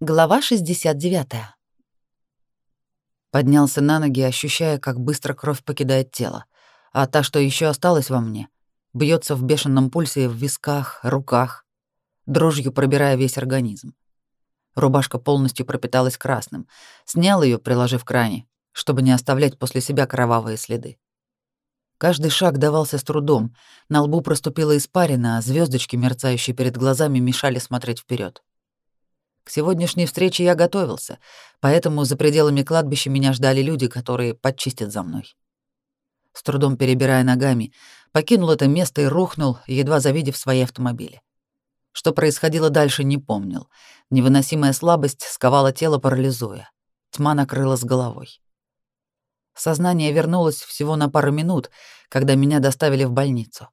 Глава 69. Поднялся на ноги, ощущая, как быстро кровь покидает тело, а та, что еще осталась во мне, бьется в бешеном пульсе в висках, руках, дрожью пробирая весь организм. Рубашка полностью пропиталась красным. Снял ее, приложив к ране, чтобы не оставлять после себя кровавые следы. Каждый шаг давался с трудом, на лбу проступила испарина, а звездочки, мерцающие перед глазами, мешали смотреть вперед. К сегодняшней встрече я готовился, поэтому за пределами кладбища меня ждали люди, которые подчистят за мной. С трудом перебирая ногами, покинул это место и рухнул, едва завидев свои автомобили. Что происходило дальше, не помнил. Невыносимая слабость сковала тело, парализуя. Тьма накрыла с головой. Сознание вернулось всего на пару минут, когда меня доставили в больницу.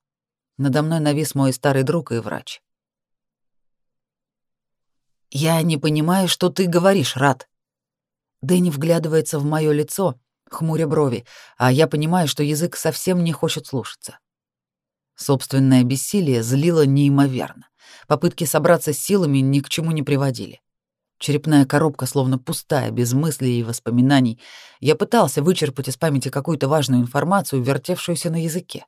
Надо мной навис мой старый друг и врач. «Я не понимаю, что ты говоришь, Рад». Дэнни вглядывается в моё лицо, хмуря брови, а я понимаю, что язык совсем не хочет слушаться. Собственное бессилие злило неимоверно. Попытки собраться с силами ни к чему не приводили. Черепная коробка словно пустая, без мыслей и воспоминаний. Я пытался вычерпать из памяти какую-то важную информацию, вертевшуюся на языке.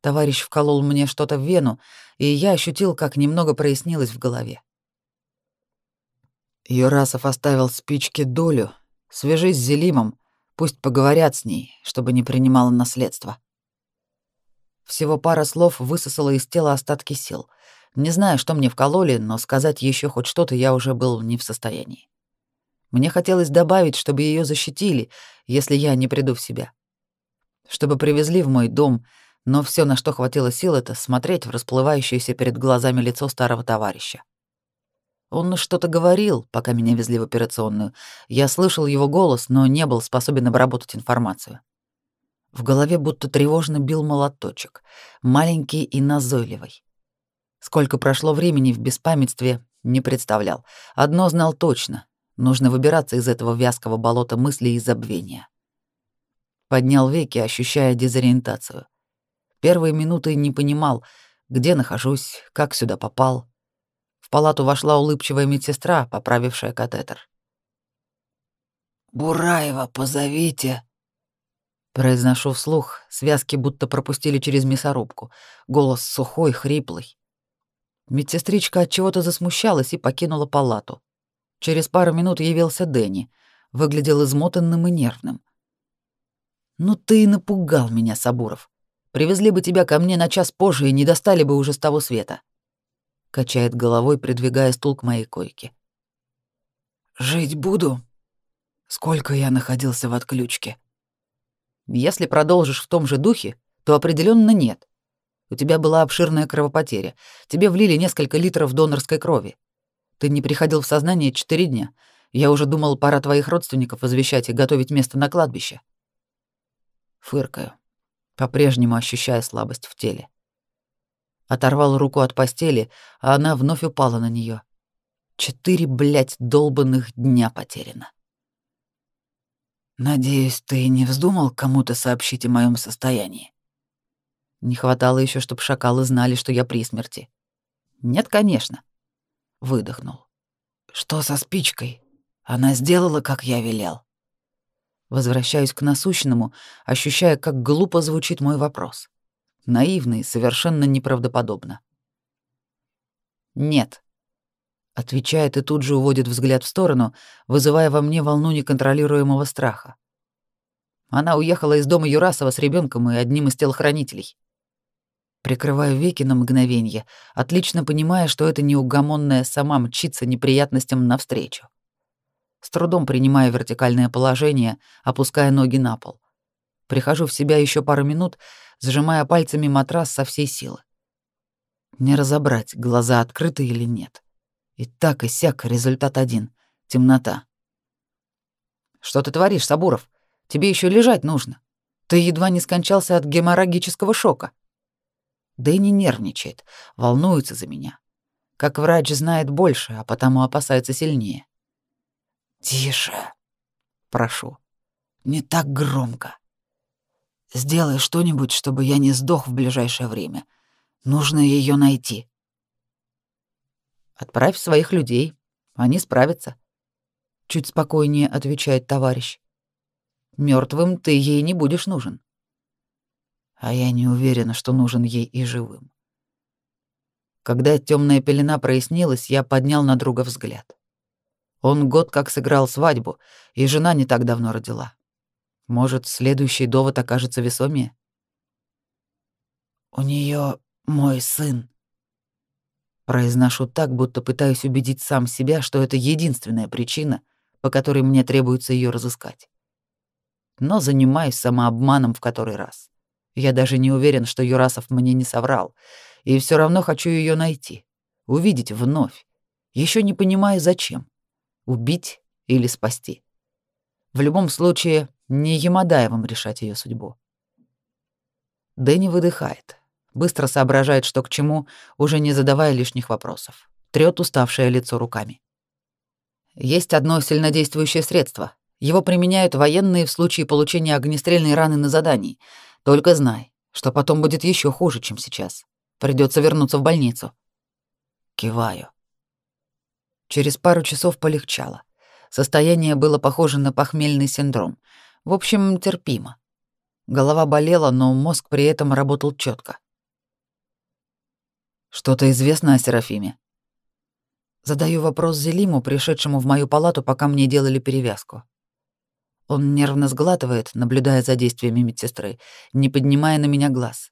Товарищ вколол мне что-то в вену, и я ощутил, как немного прояснилось в голове. Юрасов оставил спички долю. Свяжись с Зелимом, пусть поговорят с ней, чтобы не принимала наследство. Всего пара слов высосала из тела остатки сил. Не знаю, что мне вкололи, но сказать еще хоть что-то я уже был не в состоянии. Мне хотелось добавить, чтобы ее защитили, если я не приду в себя. Чтобы привезли в мой дом, но все, на что хватило сил, это смотреть в расплывающееся перед глазами лицо старого товарища. Он что-то говорил, пока меня везли в операционную. Я слышал его голос, но не был способен обработать информацию. В голове будто тревожно бил молоточек, маленький и назойливый. Сколько прошло времени в беспамятстве, не представлял. Одно знал точно — нужно выбираться из этого вязкого болота мыслей и забвения. Поднял веки, ощущая дезориентацию. Первые минуты не понимал, где нахожусь, как сюда попал — палату вошла улыбчивая медсестра, поправившая катетер. «Бураева позовите», Произношу вслух, связки будто пропустили через мясорубку. Голос сухой, хриплый. Медсестричка от чего-то засмущалась и покинула палату. Через пару минут явился Дэнни. Выглядел измотанным и нервным. «Ну ты и напугал меня, Сабуров. Привезли бы тебя ко мне на час позже и не достали бы уже с того света» качает головой, придвигая стул к моей койке. Жить буду. Сколько я находился в отключке? Если продолжишь в том же духе, то определенно нет. У тебя была обширная кровопотеря. Тебе влили несколько литров донорской крови. Ты не приходил в сознание четыре дня. Я уже думал, пора твоих родственников извещать и готовить место на кладбище. Фыркаю, по-прежнему ощущая слабость в теле. Оторвал руку от постели, а она вновь упала на нее. Четыре, блядь, долбанных дня потеряно. Надеюсь, ты не вздумал кому-то сообщить о моем состоянии. Не хватало еще, чтобы шакалы знали, что я при смерти. Нет, конечно. Выдохнул. Что со спичкой? Она сделала, как я велел. Возвращаюсь к насущному, ощущая, как глупо звучит мой вопрос. Наивно и совершенно неправдоподобно. «Нет», — отвечает и тут же уводит взгляд в сторону, вызывая во мне волну неконтролируемого страха. Она уехала из дома Юрасова с ребенком и одним из телохранителей. Прикрываю веки на мгновение, отлично понимая, что это неугомонная сама мчится неприятностям навстречу. С трудом принимаю вертикальное положение, опуская ноги на пол. Прихожу в себя еще пару минут, сжимая пальцами матрас со всей силы. Не разобрать, глаза открыты или нет. И так и сяк, результат один — темнота. «Что ты творишь, Сабуров? Тебе еще лежать нужно. Ты едва не скончался от геморрагического шока». Дэнни нервничает, волнуется за меня. Как врач знает больше, а потому опасается сильнее. «Тише!» «Прошу». «Не так громко. Сделай что-нибудь, чтобы я не сдох в ближайшее время. Нужно ее найти. Отправь своих людей. Они справятся. Чуть спокойнее отвечает товарищ. Мертвым ты ей не будешь нужен. А я не уверена, что нужен ей и живым. Когда темная пелена прояснилась, я поднял на друга взгляд. Он год как сыграл свадьбу, и жена не так давно родила. Может, следующий довод окажется весомее? У нее мой сын. Произношу так, будто пытаюсь убедить сам себя, что это единственная причина, по которой мне требуется ее разыскать. Но занимаюсь самообманом в который раз. Я даже не уверен, что Юрасов мне не соврал, и все равно хочу ее найти, увидеть вновь, еще не понимая зачем убить или спасти. В любом случае, не Ямадаевым решать ее судьбу. Дэнни выдыхает, быстро соображает, что к чему, уже не задавая лишних вопросов. Трёт уставшее лицо руками. Есть одно сильнодействующее средство. Его применяют военные в случае получения огнестрельной раны на задании. Только знай, что потом будет еще хуже, чем сейчас. Придется вернуться в больницу. Киваю. Через пару часов полегчало. Состояние было похоже на похмельный синдром. В общем, терпимо. Голова болела, но мозг при этом работал четко. Что-то известно о Серафиме? Задаю вопрос Зелиму, пришедшему в мою палату, пока мне делали перевязку. Он нервно сглатывает, наблюдая за действиями медсестры, не поднимая на меня глаз.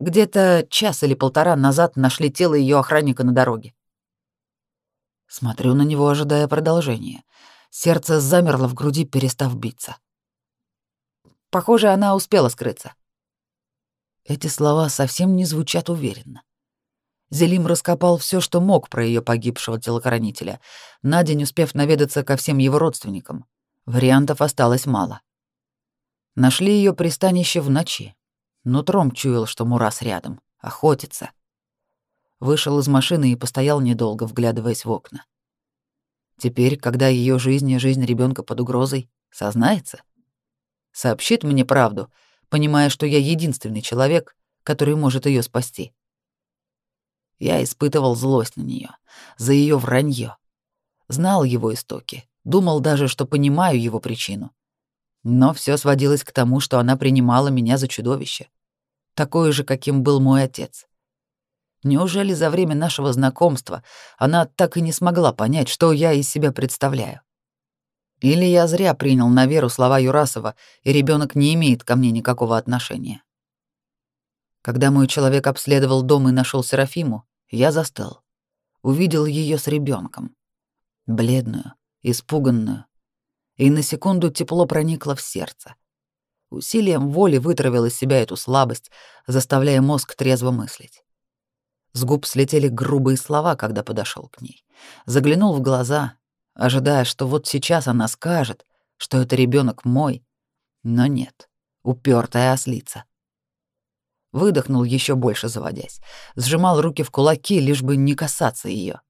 Где-то час или полтора назад нашли тело ее охранника на дороге. Смотрю на него, ожидая продолжения. Сердце замерло в груди, перестав биться. Похоже, она успела скрыться. Эти слова совсем не звучат уверенно. Зелим раскопал все, что мог про ее погибшего телохранителя, на день успев наведаться ко всем его родственникам. Вариантов осталось мало. Нашли ее пристанище в ночи. Нутром чуял, что Мурас рядом, охотится — вышел из машины и постоял недолго, вглядываясь в окна. Теперь, когда ее жизнь и жизнь ребенка под угрозой, сознается? Сообщит мне правду, понимая, что я единственный человек, который может ее спасти. Я испытывал злость на нее за ее вранье. Знал его истоки, думал даже, что понимаю его причину. Но все сводилось к тому, что она принимала меня за чудовище, такое же, каким был мой отец. Неужели за время нашего знакомства она так и не смогла понять, что я из себя представляю? Или я зря принял на веру слова Юрасова, и ребенок не имеет ко мне никакого отношения? Когда мой человек обследовал дом и нашел Серафиму, я застыл. Увидел ее с ребенком, бледную, испуганную, и на секунду тепло проникло в сердце. Усилием воли вытравил из себя эту слабость, заставляя мозг трезво мыслить. С губ слетели грубые слова, когда подошел к ней. Заглянул в глаза, ожидая, что вот сейчас она скажет, что это ребенок мой. Но нет, упертая ослица. Выдохнул еще больше, заводясь. Сжимал руки в кулаки, лишь бы не касаться ее.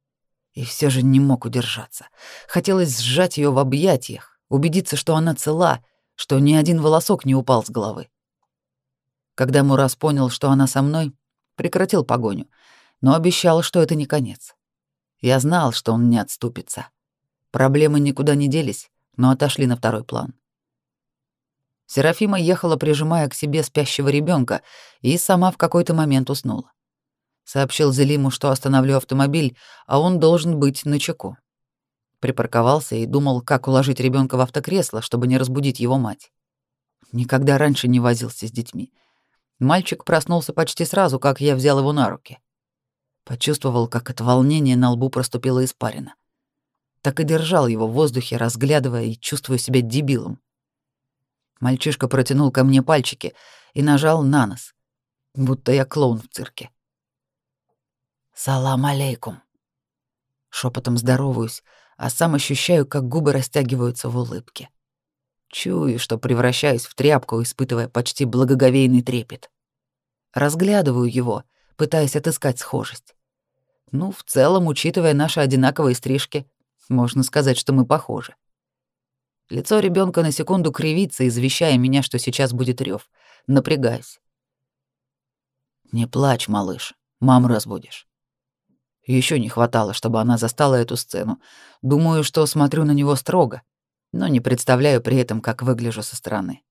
И все же не мог удержаться. Хотелось сжать ее в объятиях, убедиться, что она цела, что ни один волосок не упал с головы. Когда Мурас понял, что она со мной, прекратил погоню, но обещал, что это не конец. Я знал, что он не отступится. Проблемы никуда не делись, но отошли на второй план. Серафима ехала, прижимая к себе спящего ребенка, и сама в какой-то момент уснула. Сообщил Зелиму, что остановлю автомобиль, а он должен быть на чеку. Припарковался и думал, как уложить ребенка в автокресло, чтобы не разбудить его мать. Никогда раньше не возился с детьми. Мальчик проснулся почти сразу, как я взял его на руки. Почувствовал, как от волнения на лбу проступила испарина. Так и держал его в воздухе, разглядывая и чувствуя себя дебилом. Мальчишка протянул ко мне пальчики и нажал на нос, будто я клоун в цирке. «Салам алейкум!» Шепотом здороваюсь, а сам ощущаю, как губы растягиваются в улыбке. Чую, что превращаюсь в тряпку, испытывая почти благоговейный трепет. Разглядываю его, пытаясь отыскать схожесть. Ну, в целом, учитывая наши одинаковые стрижки, можно сказать, что мы похожи. Лицо ребенка на секунду кривится, извещая меня, что сейчас будет рев. Напрягаюсь. «Не плачь, малыш, маму разбудишь». Еще не хватало, чтобы она застала эту сцену. Думаю, что смотрю на него строго, но не представляю при этом, как выгляжу со стороны.